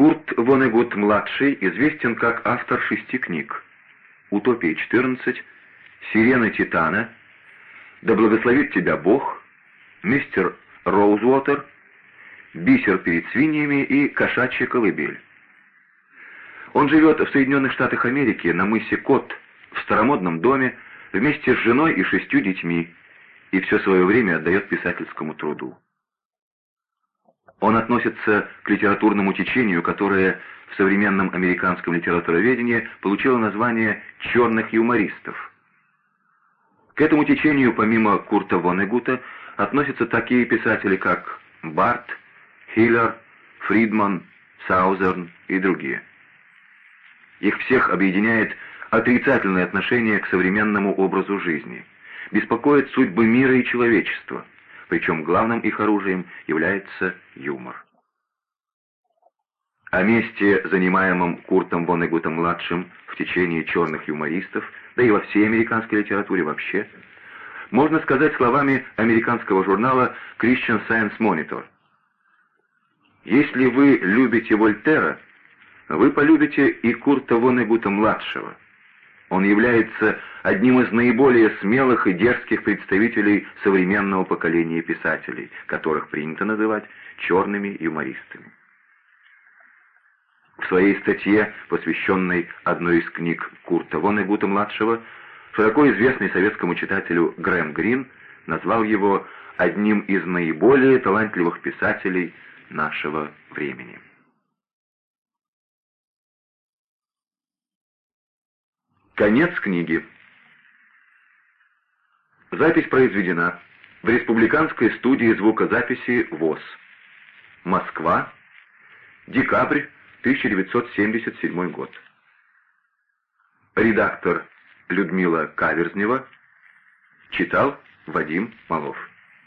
Курт Вонегут-младший известен как автор шести книг «Утопия 14», «Сирена Титана», «Да благословит тебя Бог», «Мистер Роузвотер», «Бисер перед свиньями» и «Кошачья колыбель». Он живет в Соединенных Штатах Америки на мысе Кот, в старомодном доме, вместе с женой и шестью детьми, и все свое время отдает писательскому труду. Он относится к литературному течению, которое в современном американском литературоведении получило название «черных юмористов». К этому течению, помимо Курта Вонегута, относятся такие писатели, как Барт, Хиллер, Фридман, Саузерн и другие. Их всех объединяет отрицательное отношение к современному образу жизни, беспокоит судьбы мира и человечества, причем главным их оружием является юмор. О месте, занимаемом Куртом Воннегутом-младшим в течение черных юмористов, да и во всей американской литературе вообще, можно сказать словами американского журнала Christian Science Monitor. «Если вы любите Вольтера, вы полюбите и Курта Воннегута-младшего. Он является одним из наиболее смелых и дерзких представителей современного поколения писателей, которых принято называть черными юмористами. В своей статье, посвященной одной из книг Курта Воннегута-младшего, широко известный советскому читателю Грэм Грин назвал его одним из наиболее талантливых писателей нашего времени. Конец книги. Запись произведена в Республиканской студии звукозаписи ВОЗ. Москва. Декабрь 1977 год. Редактор Людмила Каверзнева. Читал Вадим Малов.